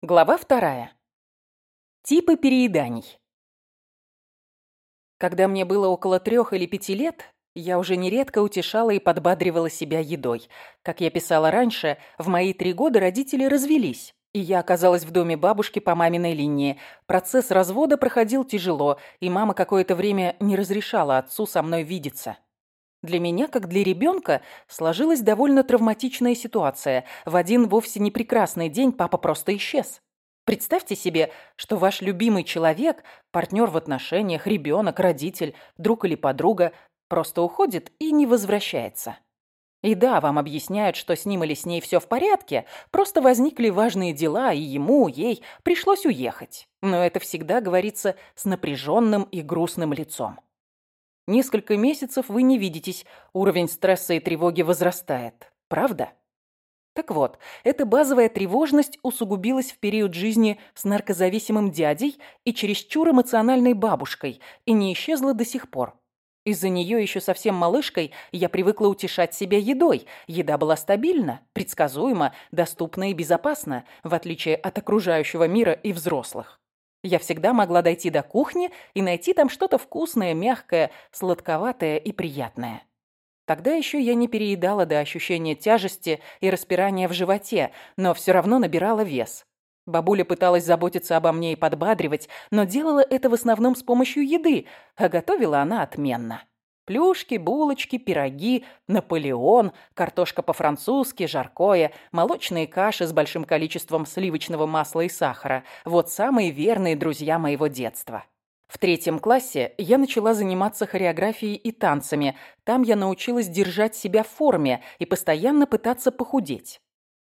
Глава вторая. Типы перееданий. Когда мне было около трех или пяти лет, я уже нередко утешала и подбадривала себя едой. Как я писала раньше, в мои три года родители развелись, и я оказалась в доме бабушки по маминой линии. Процесс развода проходил тяжело, и мама какое-то время не разрешала отцу со мной видеться. Для меня, как для ребенка, сложилась довольно травматичная ситуация. В один вовсе не прекрасный день папа просто исчез. Представьте себе, что ваш любимый человек, партнер в отношениях, ребенок, родитель, друг или подруга просто уходит и не возвращается. И да, вам объясняют, что с ним или с ней все в порядке, просто возникли важные дела, и ему, ей пришлось уехать. Но это всегда говорится с напряженным и грустным лицом. Несколько месяцев вы не видитесь, уровень стресса и тревоги возрастает. Правда? Так вот, эта базовая тревожность усугубилась в период жизни с наркозависимым дядей и чересчур эмоциональной бабушкой и не исчезла до сих пор. Из-за нее еще совсем малышкой я привыкла утешать себя едой. Еда была стабильна, предсказуема, доступна и безопасна, в отличие от окружающего мира и взрослых. Я всегда могла дойти до кухни и найти там что-то вкусное, мягкое, сладковатое и приятное. Тогда еще я не переедала до ощущения тяжести и распирания в животе, но все равно набирала вес. Бабуля пыталась заботиться обо мне и подбадривать, но делала это в основном с помощью еды, а готовила она отменно. Плюшки, булочки, пироги, Наполеон, картошка по-французски, жаркое, молочные каши с большим количеством сливочного масла и сахара. Вот самые верные друзья моего детства. В третьем классе я начала заниматься хореографией и танцами. Там я научилась держать себя в форме и постоянно пытаться похудеть.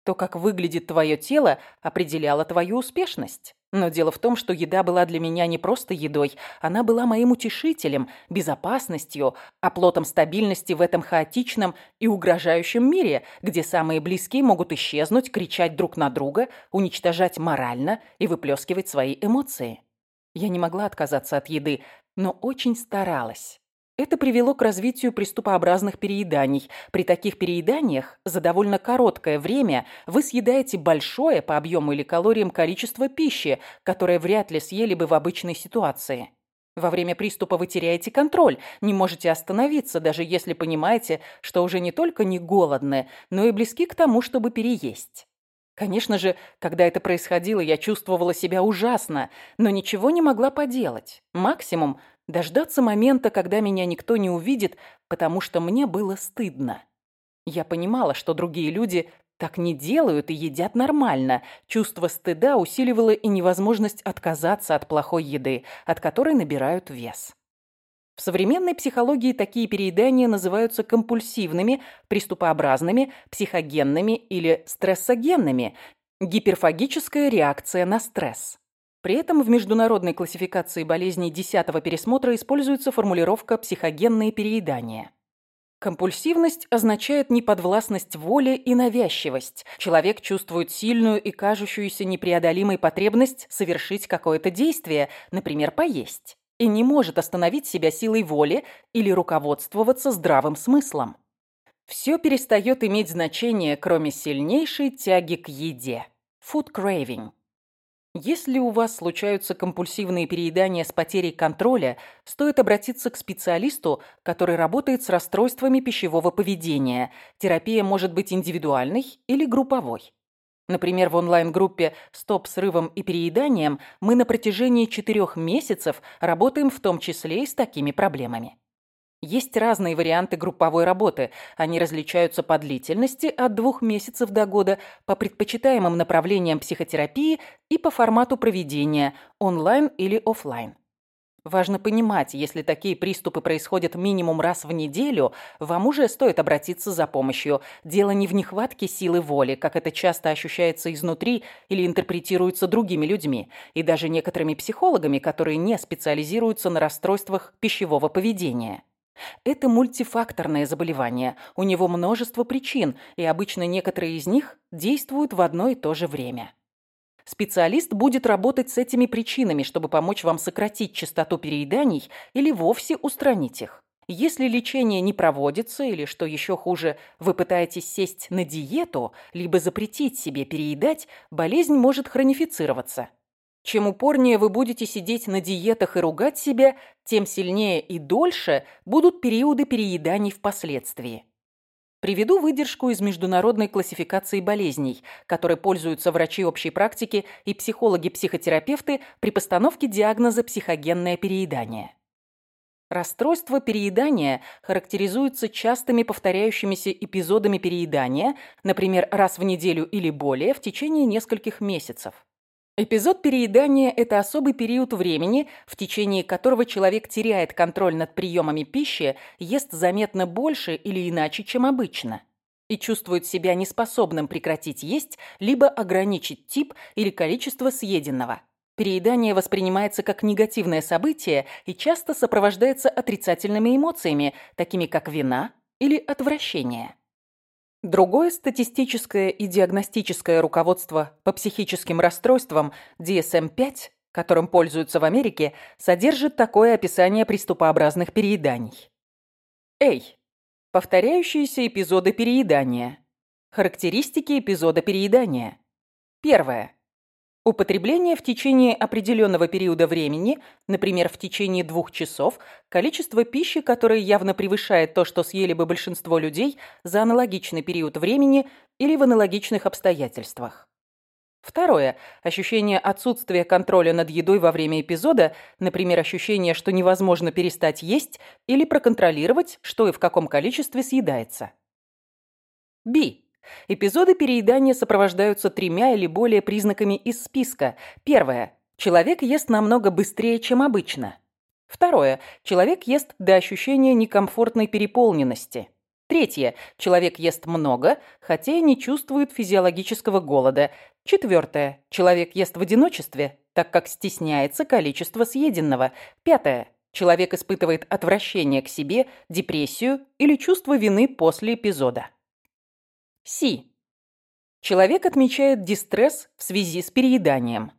То, как выглядит твое тело, определяло твою успешность. Но дело в том, что еда была для меня не просто едой, она была моим утешителем, безопасностью, оплотом стабильности в этом хаотичном и угрожающем мире, где самые близкие могут исчезнуть, кричать друг на друга, уничтожать морально и выплескивать свои эмоции. Я не могла отказаться от еды, но очень старалась. Это привело к развитию приступообразных перееданий. При таких перееданиях за довольно короткое время вы съедаете большое по объему или калориям количество пищи, которое вряд ли съели бы в обычной ситуации. Во время приступа вы теряете контроль, не можете остановиться, даже если понимаете, что уже не только не голодны, но и близки к тому, чтобы переесть. Конечно же, когда это происходило, я чувствовала себя ужасно, но ничего не могла поделать. Максимум дождаться момента, когда меня никто не увидит, потому что мне было стыдно. Я понимала, что другие люди так не делают и едят нормально. Чувство стыда усиливало и невозможность отказаться от плохой еды, от которой набирают вес. В современной психологии такие переедания называются компульсивными, приступообразными, психогенными или стрессогенными. Гиперфагическая реакция на стресс. При этом в международной классификации болезней десятого пересмотра используется формулировка «психогенные переедания». Компульсивность означает неподвластность воле и навязчивость. Человек чувствует сильную и кажущуюся непреодолимой потребность совершить какое-то действие, например, поесть, и не может остановить себя силой воли или руководствоваться здравым смыслом. Все перестает иметь значение, кроме сильнейшей тяги к еде. Food craving. Если у вас случаются компульсивные переедания с потерей контроля, стоит обратиться к специалисту, который работает с расстройствами пищевого поведения. Терапия может быть индивидуальной или групповой. Например, в онлайн-группе «Стоп срывом и перееданием» мы на протяжении четырех месяцев работаем в том числе и с такими проблемами. Есть разные варианты групповой работы. Они различаются по длительности от двух месяцев до года, по предпочитаемым направлениям психотерапии и по формату проведения – онлайн или офлайн. Важно понимать, если такие приступы происходят минимум раз в неделю, вам уже стоит обратиться за помощью. Дело не в нехватке силы воли, как это часто ощущается изнутри или интерпретируется другими людьми, и даже некоторыми психологами, которые не специализируются на расстройствах пищевого поведения. Это мультифакторное заболевание, у него множество причин, и обычно некоторые из них действуют в одно и то же время. Специалист будет работать с этими причинами, чтобы помочь вам сократить частоту перееданий или вовсе устранить их. Если лечение не проводится или, что еще хуже, вы пытаетесь сесть на диету, либо запретить себе переедать, болезнь может хронифицироваться. Чем упорнее вы будете сидеть на диетах и ругать себя, тем сильнее и дольше будут периоды перееданий впоследствии. Приведу выдержку из международной классификации болезней, которой пользуются врачи общей практики и психологи-психотерапевты при постановке диагноза психогенное переедание. Расстройство переедания характеризуется частыми повторяющимися эпизодами переедания, например, раз в неделю или более в течение нескольких месяцев. Эпизод переедания – это особый период времени, в течение которого человек теряет контроль над приемами пищи, ест заметно больше или иначе, чем обычно, и чувствует себя неспособным прекратить есть, либо ограничить тип или количество съеденного. Переедание воспринимается как негативное событие и часто сопровождается отрицательными эмоциями, такими как вина или отвращение. Другое статистическое и диагностическое руководство по психическим расстройствам DSM-5, которым пользуются в Америке, содержит такое описание приступообразных перееданий. Эй. Повторяющиеся эпизоды переедания. Характеристики эпизода переедания. Первое. Употребление в течение определенного периода времени, например, в течение двух часов, количество пищи, которое явно превышает то, что съели бы большинство людей за аналогичный период времени или в аналогичных обстоятельствах. Второе. Ощущение отсутствия контроля над едой во время эпизода, например, ощущение, что невозможно перестать есть или проконтролировать, что и в каком количестве съедается. Би. Эпизоды переедания сопровождаются тремя или более признаками из списка. Первое. Человек ест намного быстрее, чем обычно. Второе. Человек ест до ощущения некомфортной переполненности. Третье. Человек ест много, хотя и не чувствует физиологического голода. Четвертое. Человек ест в одиночестве, так как стесняется количества съеденного. Пятое. Человек испытывает отвращение к себе, депрессию или чувство вины после эпизода. Си. Человек отмечает дистресс в связи с перееданием.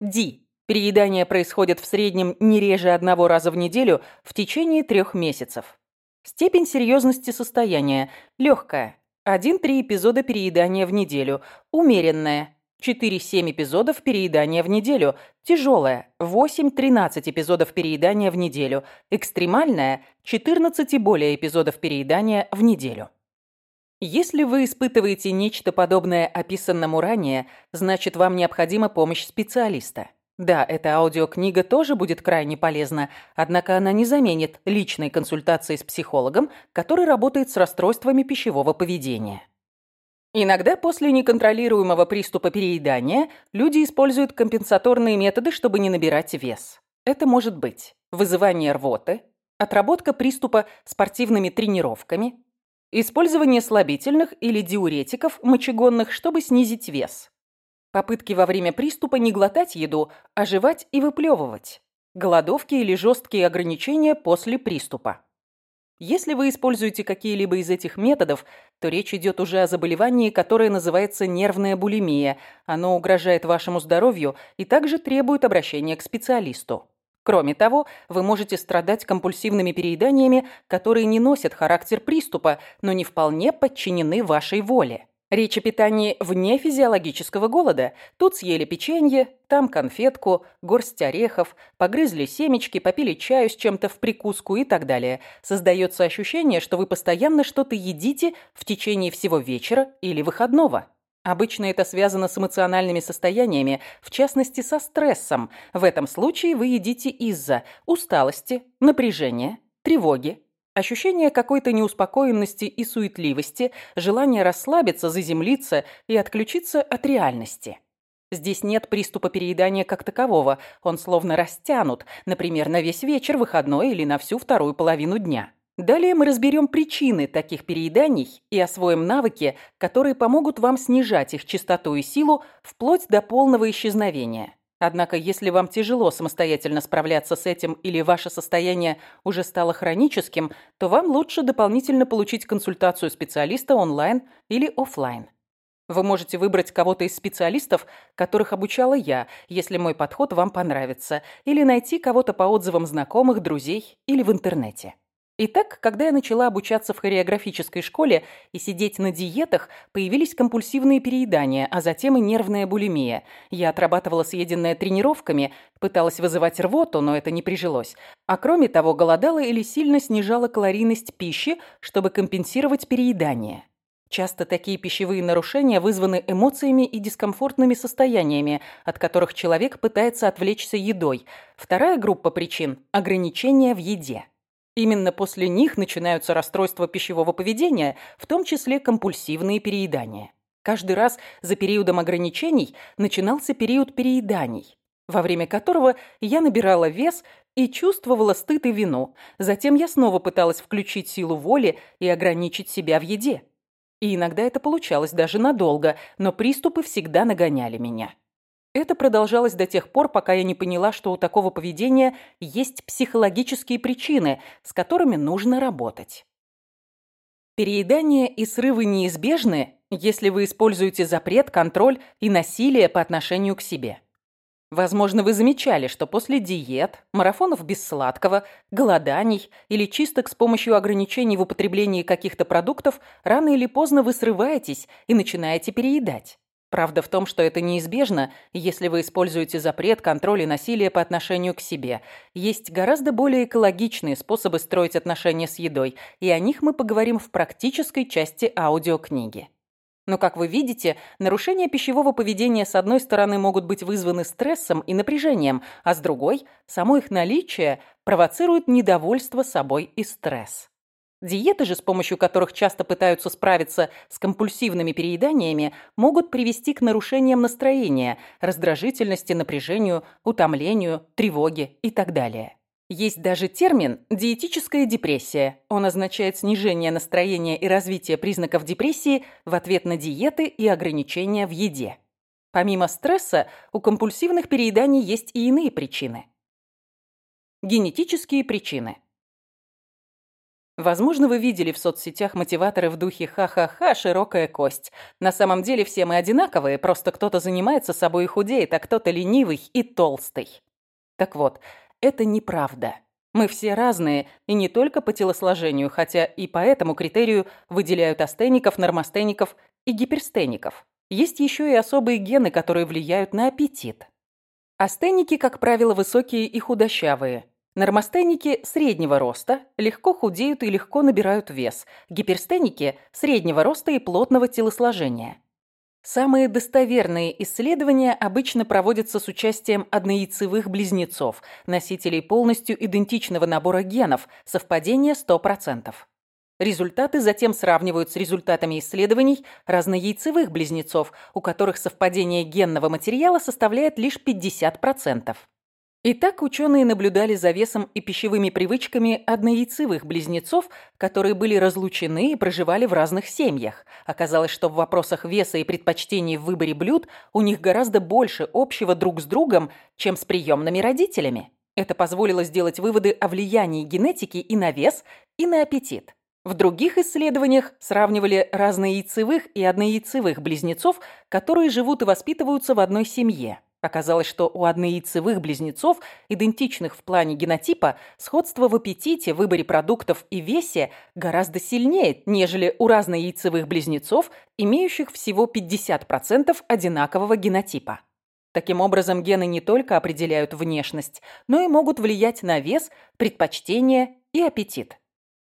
Ди. Переедание происходит в среднем не реже одного раза в неделю в течение трех месяцев. Степень серьезности состояния. Легкая. 1-3 эпизода переедания в неделю. Умеренная. 4-7 эпизодов переедания в неделю. Тяжелая. 8-13 эпизодов переедания в неделю. Экстремальная. 14 и более эпизодов переедания в неделю. Если вы испытываете нечто подобное описанному ранее, значит вам необходима помощь специалиста. Да, эта аудиокнига тоже будет крайне полезна, однако она не заменит личной консультации с психологом, который работает с расстройствами пищевого поведения. Иногда после неконтролируемого приступа переедания люди используют компенсаторные методы, чтобы не набирать вес. Это может быть вызывание рвоты, отработка приступа спортивными тренировками, Использование слабительных или диуретиков мочегонных, чтобы снизить вес. Попытки во время приступа не глотать еду, а жевать и выплевывать. Голодовки или жесткие ограничения после приступа. Если вы используете какие-либо из этих методов, то речь идет уже о заболевании, которое называется нервная булимия. Оно угрожает вашему здоровью и также требует обращения к специалисту. Кроме того, вы можете страдать компульсивными перееданиями, которые не носят характер приступа, но не вполне подчинены вашей воле. Речь о питании вне физиологического голода. Тут съели печенье, там конфетку, горсть орехов, погрызли семечки, попили чаю с чем-то в прикуску и так далее. Создается ощущение, что вы постоянно что-то едите в течение всего вечера или выходного. Обычно это связано с эмоциональными состояниями, в частности со стрессом. В этом случае вы едите из-за усталости, напряжения, тревоги, ощущения какой-то неуспокоенности и суетливости, желания расслабиться, заземлиться и отключиться от реальности. Здесь нет приступа переедания как такового, он словно растянут, например, на весь вечер выходной или на всю вторую половину дня. Далее мы разберем причины таких перееданий и освоим навыки, которые помогут вам снижать их частоту и силу вплоть до полного исчезновения. Однако, если вам тяжело самостоятельно справляться с этим или ваше состояние уже стало хроническим, то вам лучше дополнительно получить консультацию специалиста онлайн или офлайн. Вы можете выбрать кого-то из специалистов, которых обучала я, если мой подход вам понравится, или найти кого-то по отзывам знакомых, друзей или в интернете. Итак, когда я начала обучаться в хореографической школе и сидеть на диетах, появились компульсивные переедания, а затем и нервная булимия. Я отрабатывала съеденное тренировками, пыталась вызывать рвоту, но это не прижилось. А кроме того, голодала или сильно снижала калорийность пищи, чтобы компенсировать переедание. Часто такие пищевые нарушения вызваны эмоциями и дискомфортными состояниями, от которых человек пытается отвлечься едой. Вторая группа причин – ограничения в еде. Именно после них начинаются расстройства пищевого поведения, в том числе компульсивные переедания. Каждый раз за периодом ограничений начинался период перееданий, во время которого я набирала вес и чувствовала стыд и вину. Затем я снова пыталась включить силу воли и ограничить себя в еде. И иногда это получалось даже надолго, но приступы всегда нагоняли меня. Это продолжалось до тех пор, пока я не поняла, что у такого поведения есть психологические причины, с которыми нужно работать. Переедание и срывы неизбежны, если вы используете запрет, контроль и насилие по отношению к себе. Возможно, вы замечали, что после диет, марафонов без сладкого, голоданий или чисток с помощью ограничений в употреблении каких-то продуктов рано или поздно вы срываетесь и начинаете переедать. Правда в том, что это неизбежно, если вы используете запрет, контроль и насилие по отношению к себе. Есть гораздо более экологичные способы строить отношения с едой, и о них мы поговорим в практической части аудиокниги. Но, как вы видите, нарушения пищевого поведения с одной стороны могут быть вызваны стрессом и напряжением, а с другой – само их наличие провоцирует недовольство собой и стресс. Диеты же, с помощью которых часто пытаются справиться с компульсивными перееданиями, могут привести к нарушениям настроения, раздражительности, напряжению, утомлению, тревоге и так далее. Есть даже термин «диетическая депрессия». Он означает снижение настроения и развитие признаков депрессии в ответ на диеты и ограничения в еде. Помимо стресса, у компульсивных перееданий есть и иные причины. Генетические причины. Возможно, вы видели в соцсетях мотиваторы в духе «ха-ха-ха, широкая кость». На самом деле все мы одинаковые, просто кто-то занимается собой и худеет, а кто-то ленивый и толстый. Так вот, это неправда. Мы все разные, и не только по телосложению, хотя и по этому критерию выделяют астеников, нормастеников и гиперстеников. Есть еще и особые гены, которые влияют на аппетит. Астеники, как правило, высокие и худощавые – Нормостеники среднего роста легко худеют и легко набирают вес. Гиперстеники среднего роста и плотного телосложения. Самые достоверные исследования обычно проводятся с участием однояйцевых близнецов, носителей полностью идентичного набора генов, совпадение 100%. Результаты затем сравнивают с результатами исследований разнояйцевых близнецов, у которых совпадение генного материала составляет лишь 50%. Итак, ученые наблюдали за весом и пищевыми привычками однояйцевых близнецов, которые были разлучены и проживали в разных семьях. Оказалось, что в вопросах веса и предпочтений в выборе блюд у них гораздо больше общего друг с другом, чем с приемными родителями. Это позволило сделать выводы о влиянии генетики и на вес, и на аппетит. В других исследованиях сравнивали разнояйцевых и однояйцевых близнецов, которые живут и воспитываются в одной семье. Оказалось, что у однояйцевых близнецов, идентичных в плане генотипа, сходство в аппетите, выборе продуктов и весе гораздо сильнее, нежели у разнояйцевых близнецов, имеющих всего 50% одинакового генотипа. Таким образом, гены не только определяют внешность, но и могут влиять на вес, предпочтения и аппетит.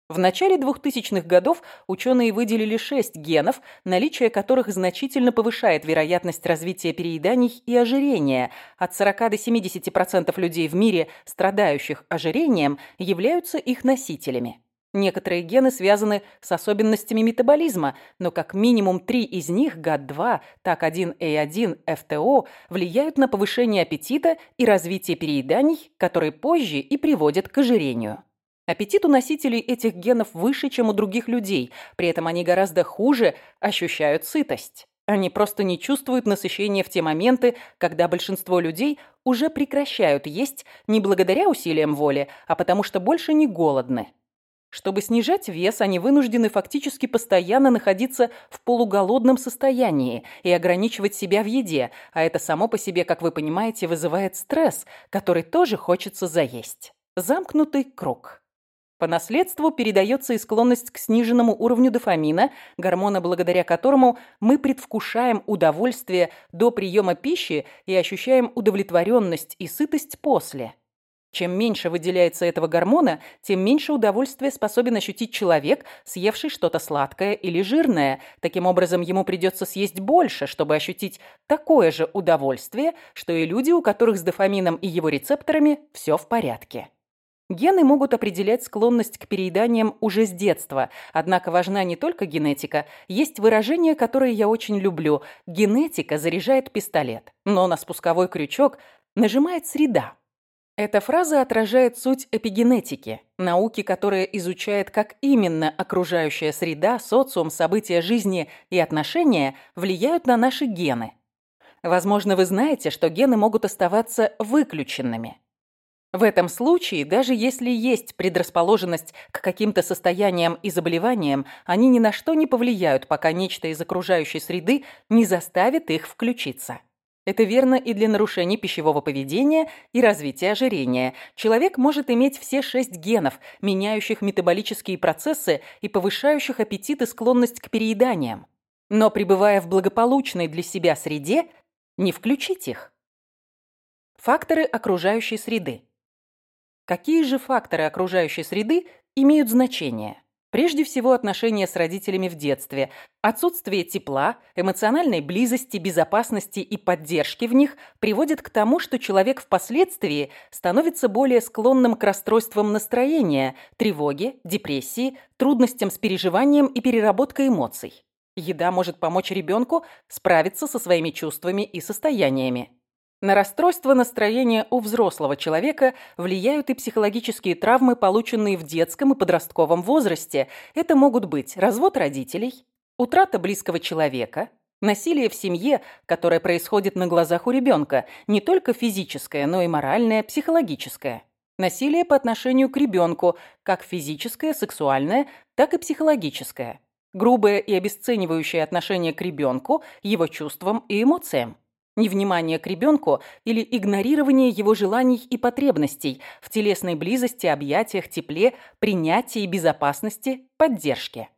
В начале 2000-х годов ученые выделили шесть генов, наличие которых значительно повышает вероятность развития перееданий и ожирения. От 40 до 70% людей в мире, страдающих ожирением, являются их носителями. Некоторые гены связаны с особенностями метаболизма, но как минимум три из них, ГАТ-2, ТАК1А1, ФТО, влияют на повышение аппетита и развитие перееданий, которые позже и приводят к ожирению. Аппетит у носителей этих генов выше, чем у других людей, при этом они гораздо хуже ощущают сытость. Они просто не чувствуют насыщения в те моменты, когда большинство людей уже прекращают есть не благодаря усилиям воли, а потому что больше не голодны. Чтобы снижать вес, они вынуждены фактически постоянно находиться в полуголодном состоянии и ограничивать себя в еде, а это само по себе, как вы понимаете, вызывает стресс, который тоже хочется заесть. Замкнутый круг. По наследству передается и склонность к сниженному уровню дофамина, гормона, благодаря которому мы предвкушаем удовольствие до приема пищи и ощущаем удовлетворенность и сытость после. Чем меньше выделяется этого гормона, тем меньше удовольствия способен ощутить человек, съевший что-то сладкое или жирное. Таким образом, ему придется съесть больше, чтобы ощутить такое же удовольствие, что и люди, у которых с дофамином и его рецепторами все в порядке. Гены могут определять склонность к перееданиям уже с детства, однако важна не только генетика. Есть выражение, которое я очень люблю. Генетика заряжает пистолет, но на спусковой крючок нажимает среда. Эта фраза отражает суть эпигенетики, науки, которая изучает, как именно окружающая среда, социум, события жизни и отношения влияют на наши гены. Возможно, вы знаете, что гены могут оставаться выключенными. В этом случае, даже если есть предрасположенность к каким-то состояниям и заболеваниям, они ни на что не повлияют, пока нечто из окружающей среды не заставит их включиться. Это верно и для нарушений пищевого поведения и развития ожирения. Человек может иметь все шесть генов, меняющих метаболические процессы и повышающих аппетит и склонность к перееданиям. Но пребывая в благополучной для себя среде, не включить их. Факторы окружающей среды. Какие же факторы окружающей среды имеют значение? Прежде всего, отношения с родителями в детстве. Отсутствие тепла, эмоциональной близости, безопасности и поддержки в них приводит к тому, что человек впоследствии становится более склонным к расстройствам настроения, тревоге, депрессии, трудностям с переживанием и переработкой эмоций. Еда может помочь ребенку справиться со своими чувствами и состояниями. На расстройство настроения у взрослого человека влияют и психологические травмы, полученные в детском и подростковом возрасте. Это могут быть развод родителей, утрата близкого человека, насилие в семье, которое происходит на глазах у ребенка, не только физическое, но и моральное, психологическое. Насилие по отношению к ребенку, как физическое, сексуальное, так и психологическое. Грубое и обесценивающее отношение к ребенку, его чувствам и эмоциям невнимание к ребенку или игнорирование его желаний и потребностей в телесной близости, объятиях, тепле, принятии, безопасности, поддержке.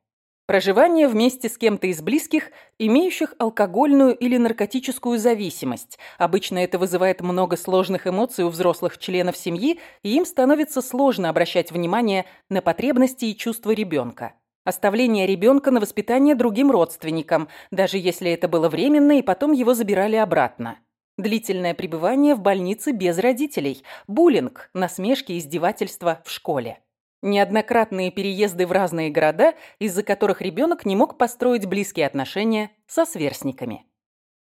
Проживание вместе с кем-то из близких, имеющих алкогольную или наркотическую зависимость. Обычно это вызывает много сложных эмоций у взрослых членов семьи, и им становится сложно обращать внимание на потребности и чувства ребенка. Оставление ребенка на воспитание другим родственникам, даже если это было временно и потом его забирали обратно. Длительное пребывание в больнице без родителей. Буллинг, насмешки, издевательства в школе. Неоднократные переезды в разные города, из-за которых ребенок не мог построить близкие отношения со сверстниками.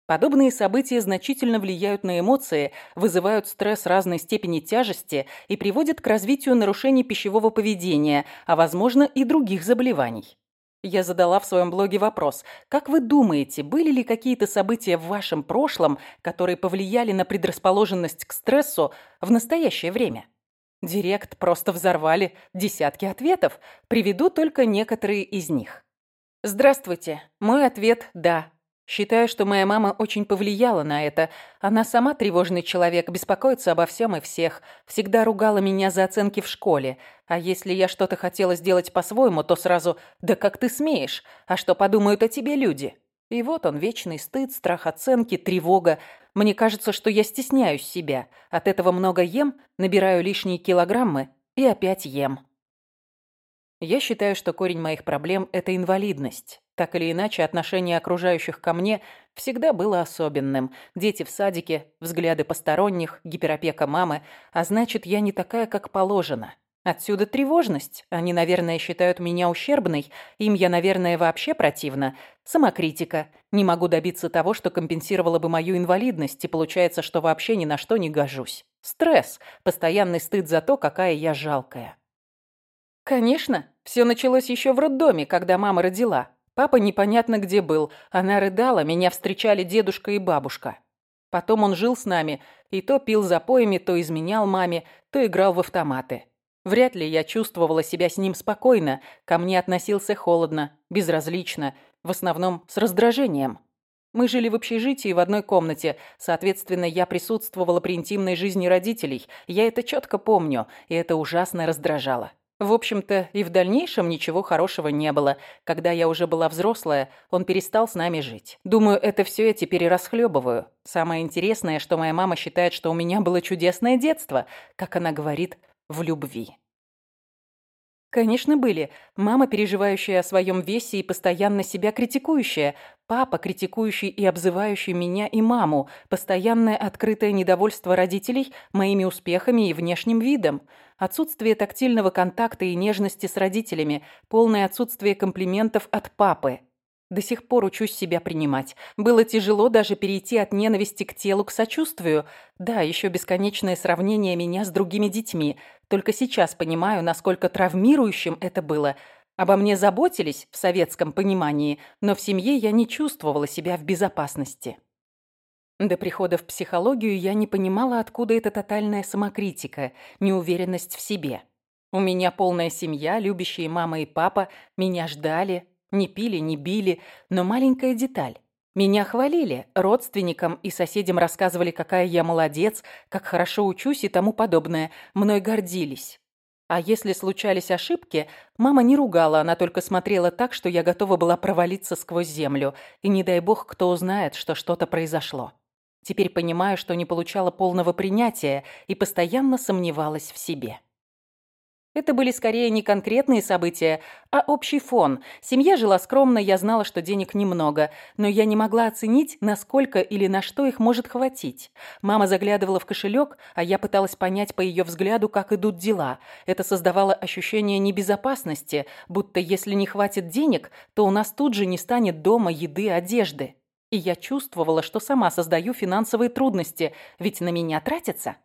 Подобные события значительно влияют на эмоции, вызывают стресс разной степени тяжести и приводят к развитию нарушений пищевого поведения, а возможно и других заболеваний. Я задала в своем блоге вопрос, как вы думаете, были ли какие-то события в вашем прошлом, которые повлияли на предрасположенность к стрессу в настоящее время? Директ просто взорвали десятки ответов. Приведу только некоторые из них. Здравствуйте. Мой ответ – да. Считаю, что моя мама очень повлияла на это. Она сама тревожный человек, беспокоится обо всем и всех. Всегда ругала меня за оценки в школе. А если я что-то хотела сделать по-своему, то сразу «Да как ты смеешь? А что подумают о тебе люди?» И вот он, вечный стыд, страх оценки, тревога. Мне кажется, что я стесняюсь себя. От этого много ем, набираю лишние килограммы и опять ем. Я считаю, что корень моих проблем – это инвалидность. Так или иначе, отношение окружающих ко мне всегда было особенным. Дети в садике, взгляды посторонних, гиперопека мамы, а значит, я не такая, как положено. Отсюда тревожность. Они, наверное, считают меня ущербной. Им я, наверное, вообще противна. Самокритика. Не могу добиться того, что компенсировало бы мою инвалидность, и получается, что вообще ни на что не гожусь. Стресс. Постоянный стыд за то, какая я жалкая. Конечно, все началось еще в роддоме, когда мама родила. Папа непонятно где был. Она рыдала, меня встречали дедушка и бабушка. Потом он жил с нами и то пил запоями, то изменял маме, то играл в автоматы. Вряд ли я чувствовала себя с ним спокойно, ко мне относился холодно, безразлично, в основном с раздражением. Мы жили в общежитии в одной комнате, соответственно, я присутствовала при интимной жизни родителей. Я это четко помню, и это ужасно раздражало. В общем-то, и в дальнейшем ничего хорошего не было. Когда я уже была взрослая, он перестал с нами жить. Думаю, это все я теперь и расхлебываю. Самое интересное, что моя мама считает, что у меня было чудесное детство, как она говорит, в любви. Конечно, были. Мама, переживающая о своем весе и постоянно себя критикующая. Папа, критикующий и обзывающий меня и маму. Постоянное открытое недовольство родителей моими успехами и внешним видом. Отсутствие тактильного контакта и нежности с родителями. Полное отсутствие комплиментов от папы. До сих пор учусь себя принимать. Было тяжело даже перейти от ненависти к телу к сочувствию. Да, еще бесконечное сравнение меня с другими детьми. Только сейчас понимаю, насколько травмирующим это было. Обо мне заботились в советском понимании, но в семье я не чувствовала себя в безопасности. До прихода в психологию я не понимала, откуда эта тотальная самокритика, неуверенность в себе. У меня полная семья, любящие мама и папа, меня ждали, не пили, не били, но маленькая деталь. Меня хвалили, родственникам и соседям рассказывали, какая я молодец, как хорошо учусь и тому подобное. Мной гордились. А если случались ошибки, мама не ругала, она только смотрела так, что я готова была провалиться сквозь землю. И не дай бог, кто узнает, что что-то произошло. Теперь понимаю, что не получала полного принятия и постоянно сомневалась в себе. Это были скорее не конкретные события, а общий фон. Семья жила скромно, я знала, что денег немного, но я не могла оценить, насколько или на что их может хватить. Мама заглядывала в кошелек, а я пыталась понять по ее взгляду, как идут дела. Это создавало ощущение небезопасности, будто если не хватит денег, то у нас тут же не станет дома, еды, одежды. И я чувствовала, что сама создаю финансовые трудности, ведь на меня тратятся.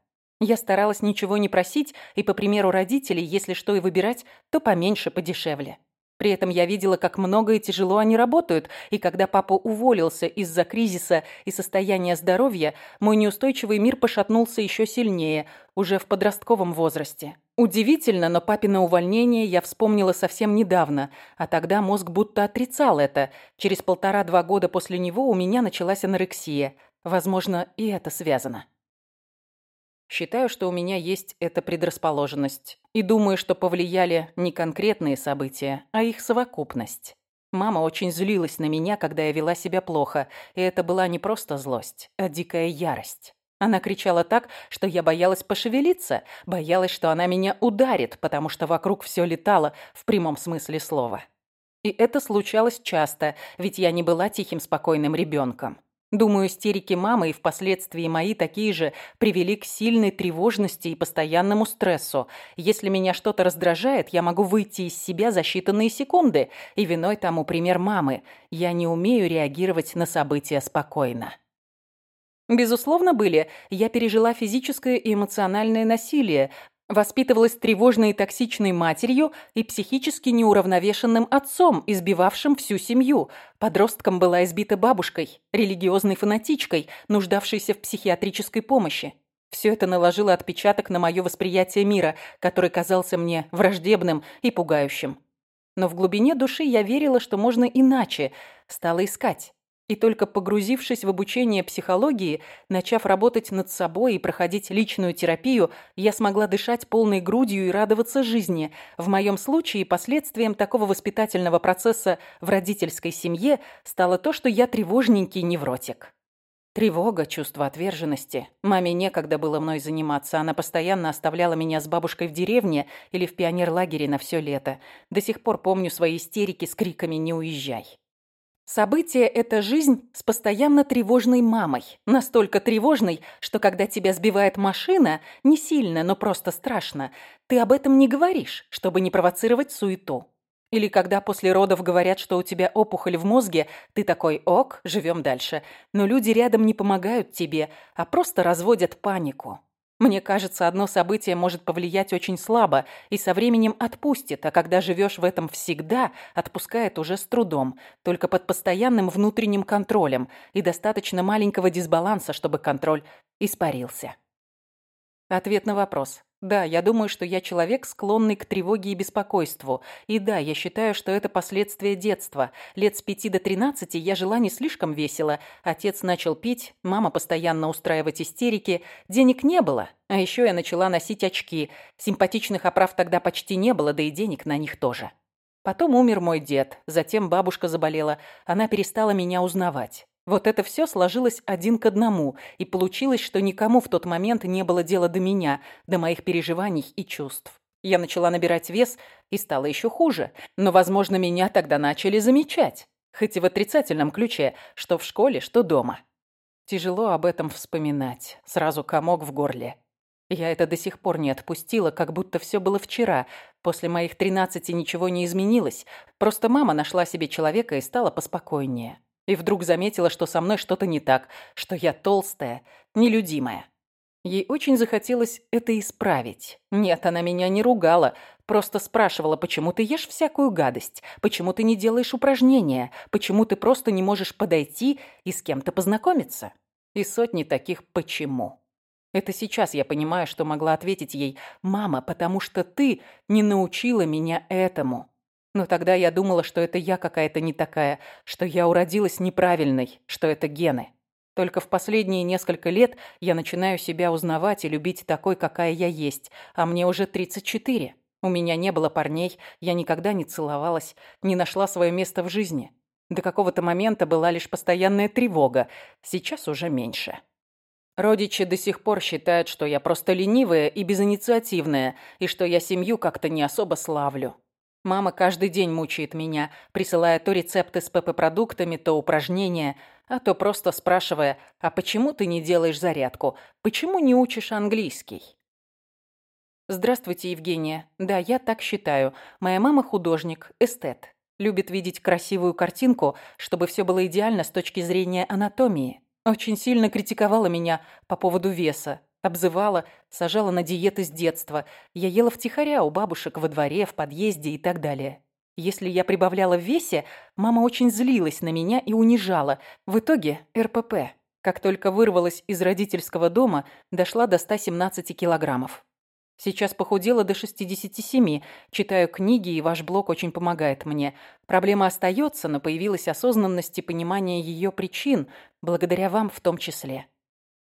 Я старалась ничего не просить, и, по примеру родителей, если что и выбирать, то поменьше, подешевле. При этом я видела, как много и тяжело они работают, и когда папа уволился из-за кризиса и состояния здоровья, мой неустойчивый мир пошатнулся еще сильнее, уже в подростковом возрасте. Удивительно, но папино увольнение я вспомнила совсем недавно, а тогда мозг будто отрицал это. Через полтора-два года после него у меня началась анорексия. Возможно, и это связано. Считаю, что у меня есть эта предрасположенность. И думаю, что повлияли не конкретные события, а их совокупность. Мама очень злилась на меня, когда я вела себя плохо, и это была не просто злость, а дикая ярость. Она кричала так, что я боялась пошевелиться, боялась, что она меня ударит, потому что вокруг все летало в прямом смысле слова. И это случалось часто, ведь я не была тихим спокойным ребенком. Думаю, истерики мамы и впоследствии мои такие же привели к сильной тревожности и постоянному стрессу. Если меня что-то раздражает, я могу выйти из себя за считанные секунды. И виной тому пример мамы. Я не умею реагировать на события спокойно. Безусловно, были. Я пережила физическое и эмоциональное насилие, Воспитывалась тревожной и токсичной матерью и психически неуравновешенным отцом, избивавшим всю семью. Подростком была избита бабушкой, религиозной фанатичкой, нуждавшейся в психиатрической помощи. Все это наложило отпечаток на мое восприятие мира, который казался мне враждебным и пугающим. Но в глубине души я верила, что можно иначе, стала искать. И только погрузившись в обучение психологии, начав работать над собой и проходить личную терапию, я смогла дышать полной грудью и радоваться жизни. В моем случае последствием такого воспитательного процесса в родительской семье стало то, что я тревожненький невротик. Тревога, чувство отверженности. Маме некогда было мной заниматься. Она постоянно оставляла меня с бабушкой в деревне или в пионерлагере на все лето. До сих пор помню свои истерики с криками «Не уезжай». Событие – это жизнь с постоянно тревожной мамой. Настолько тревожной, что когда тебя сбивает машина, не сильно, но просто страшно, ты об этом не говоришь, чтобы не провоцировать суету. Или когда после родов говорят, что у тебя опухоль в мозге, ты такой «ок, живем дальше». Но люди рядом не помогают тебе, а просто разводят панику. Мне кажется, одно событие может повлиять очень слабо и со временем отпустит, а когда живешь в этом всегда, отпускает уже с трудом, только под постоянным внутренним контролем и достаточно маленького дисбаланса, чтобы контроль испарился. Ответ на вопрос. Да, я думаю, что я человек, склонный к тревоге и беспокойству. И да, я считаю, что это последствия детства. Лет с пяти до тринадцати я жила не слишком весело. Отец начал пить, мама постоянно устраивать истерики. Денег не было. А еще я начала носить очки. Симпатичных оправ тогда почти не было, да и денег на них тоже. Потом умер мой дед, затем бабушка заболела. Она перестала меня узнавать. Вот это все сложилось один к одному, и получилось, что никому в тот момент не было дела до меня, до моих переживаний и чувств. Я начала набирать вес и стало еще хуже, но, возможно, меня тогда начали замечать, хоть и в отрицательном ключе, что в школе, что дома. Тяжело об этом вспоминать, сразу комок в горле. Я это до сих пор не отпустила, как будто все было вчера. После моих тринадцати ничего не изменилось, просто мама нашла себе человека и стала поспокойнее. И вдруг заметила, что со мной что-то не так, что я толстая, нелюдимая. Ей очень захотелось это исправить. Нет, она меня не ругала, просто спрашивала, почему ты ешь всякую гадость, почему ты не делаешь упражнения, почему ты просто не можешь подойти и с кем-то познакомиться. И сотни таких «почему». Это сейчас я понимаю, что могла ответить ей «Мама, потому что ты не научила меня этому». Но тогда я думала, что это я какая-то не такая, что я уродилась неправильной, что это гены. Только в последние несколько лет я начинаю себя узнавать и любить такой, какая я есть, а мне уже 34. У меня не было парней, я никогда не целовалась, не нашла свое место в жизни. До какого-то момента была лишь постоянная тревога, сейчас уже меньше. Родичи до сих пор считают, что я просто ленивая и безинициативная, и что я семью как-то не особо славлю. Мама каждый день мучает меня, присылая то рецепты с ПП-продуктами, то упражнения, а то просто спрашивая, а почему ты не делаешь зарядку? Почему не учишь английский? Здравствуйте, Евгения. Да, я так считаю. Моя мама художник, эстет. Любит видеть красивую картинку, чтобы все было идеально с точки зрения анатомии. Очень сильно критиковала меня по поводу веса. Обзывала, сажала на диеты с детства. Я ела втихаря у бабушек во дворе, в подъезде и так далее. Если я прибавляла в весе, мама очень злилась на меня и унижала. В итоге РПП. Как только вырвалась из родительского дома, дошла до 117 килограммов. Сейчас похудела до 67, читаю книги, и ваш блог очень помогает мне. Проблема остается, но появилась осознанность и понимание ее причин, благодаря вам в том числе.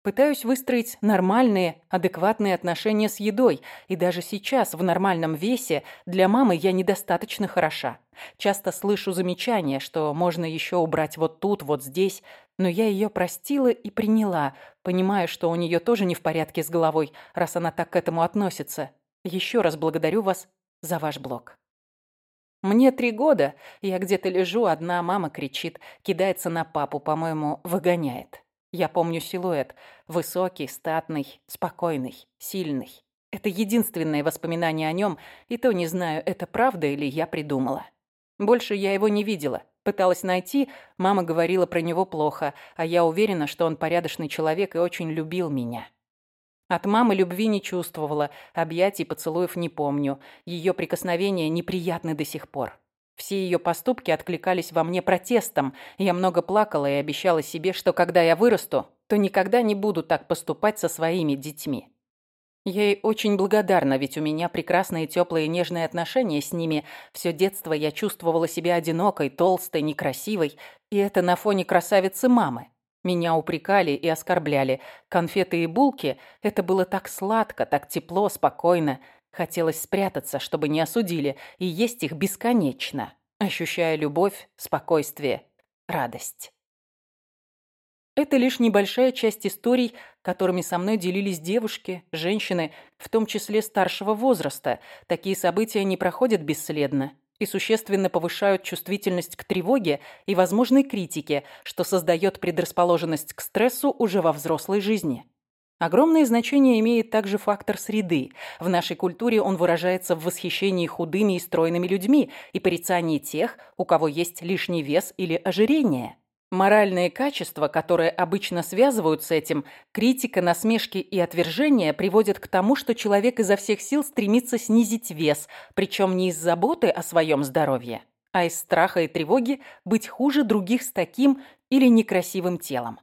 Пытаюсь выстроить нормальные, адекватные отношения с едой, и даже сейчас в нормальном весе для мамы я недостаточно хороша. Часто слышу замечания, что можно еще убрать вот тут, вот здесь, но я ее простила и приняла, понимая, что у нее тоже не в порядке с головой, раз она так к этому относится. Еще раз благодарю вас за ваш блог. Мне три года, я где-то лежу, одна мама кричит, кидается на папу, по-моему, выгоняет. Я помню силуэт. Высокий, статный, спокойный, сильный. Это единственное воспоминание о нем, и то не знаю, это правда или я придумала. Больше я его не видела. Пыталась найти, мама говорила про него плохо, а я уверена, что он порядочный человек и очень любил меня. От мамы любви не чувствовала, объятий, поцелуев не помню. Ее прикосновения неприятны до сих пор. Все ее поступки откликались во мне протестом. Я много плакала и обещала себе, что когда я вырасту, то никогда не буду так поступать со своими детьми. Я ей очень благодарна, ведь у меня прекрасные теплые нежные отношения с ними. Все детство я чувствовала себя одинокой, толстой, некрасивой, и это на фоне красавицы мамы. Меня упрекали и оскорбляли. Конфеты и булки – это было так сладко, так тепло, спокойно. Хотелось спрятаться, чтобы не осудили, и есть их бесконечно, ощущая любовь, спокойствие, радость. Это лишь небольшая часть историй, которыми со мной делились девушки, женщины, в том числе старшего возраста. Такие события не проходят бесследно и существенно повышают чувствительность к тревоге и возможной критике, что создает предрасположенность к стрессу уже во взрослой жизни. Огромное значение имеет также фактор среды. В нашей культуре он выражается в восхищении худыми и стройными людьми и порицании тех, у кого есть лишний вес или ожирение. Моральные качества, которые обычно связывают с этим, критика, насмешки и отвержение приводят к тому, что человек изо всех сил стремится снизить вес, причем не из заботы о своем здоровье, а из страха и тревоги быть хуже других с таким или некрасивым телом.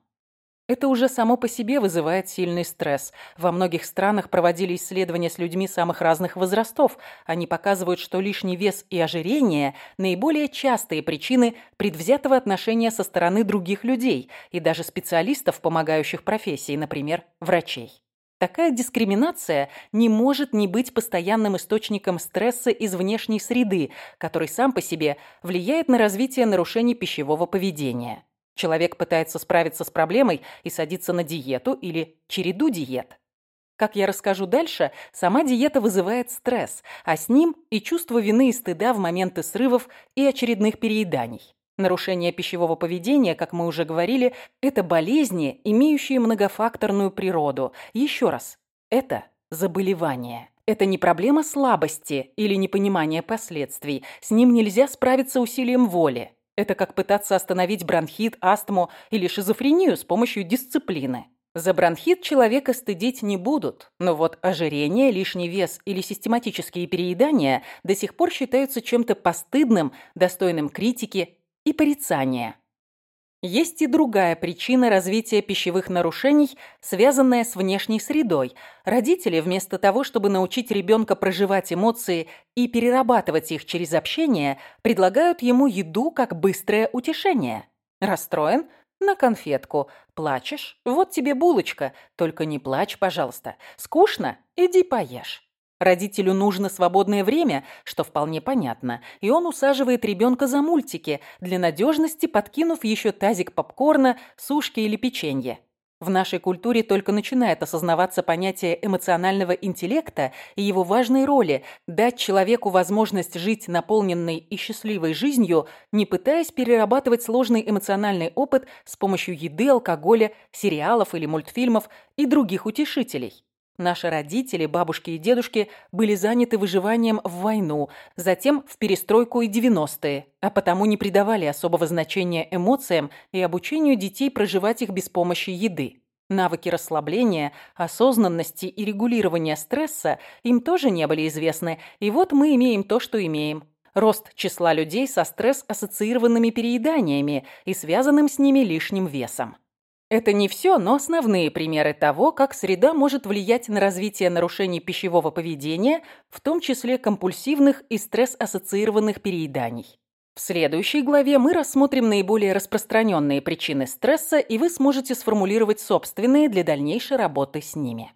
Это уже само по себе вызывает сильный стресс. Во многих странах проводили исследования с людьми самых разных возрастов. Они показывают, что лишний вес и ожирение – наиболее частые причины предвзятого отношения со стороны других людей и даже специалистов, помогающих профессии, например, врачей. Такая дискриминация не может не быть постоянным источником стресса из внешней среды, который сам по себе влияет на развитие нарушений пищевого поведения. Человек пытается справиться с проблемой и садится на диету или череду диет. Как я расскажу дальше, сама диета вызывает стресс, а с ним и чувство вины и стыда в моменты срывов и очередных перееданий. Нарушение пищевого поведения, как мы уже говорили, это болезни, имеющие многофакторную природу. Еще раз, это заболевание. Это не проблема слабости или непонимания последствий. С ним нельзя справиться усилием воли. Это как пытаться остановить бронхит, астму или шизофрению с помощью дисциплины. За бронхит человека стыдить не будут, но вот ожирение, лишний вес или систематические переедания до сих пор считаются чем-то постыдным, достойным критики и порицания. Есть и другая причина развития пищевых нарушений, связанная с внешней средой. Родители, вместо того, чтобы научить ребенка проживать эмоции и перерабатывать их через общение, предлагают ему еду как быстрое утешение. Расстроен? На конфетку. Плачешь? Вот тебе булочка. Только не плачь, пожалуйста. Скучно? Иди поешь. Родителю нужно свободное время, что вполне понятно, и он усаживает ребенка за мультики, для надежности подкинув еще тазик попкорна, сушки или печенье. В нашей культуре только начинает осознаваться понятие эмоционального интеллекта и его важной роли – дать человеку возможность жить наполненной и счастливой жизнью, не пытаясь перерабатывать сложный эмоциональный опыт с помощью еды, алкоголя, сериалов или мультфильмов и других утешителей. Наши родители, бабушки и дедушки были заняты выживанием в войну, затем в перестройку и 90-е, а потому не придавали особого значения эмоциям и обучению детей проживать их без помощи еды. Навыки расслабления, осознанности и регулирования стресса им тоже не были известны, и вот мы имеем то, что имеем. Рост числа людей со стресс-ассоциированными перееданиями и связанным с ними лишним весом. Это не все, но основные примеры того, как среда может влиять на развитие нарушений пищевого поведения, в том числе компульсивных и стресс-ассоциированных перееданий. В следующей главе мы рассмотрим наиболее распространенные причины стресса, и вы сможете сформулировать собственные для дальнейшей работы с ними.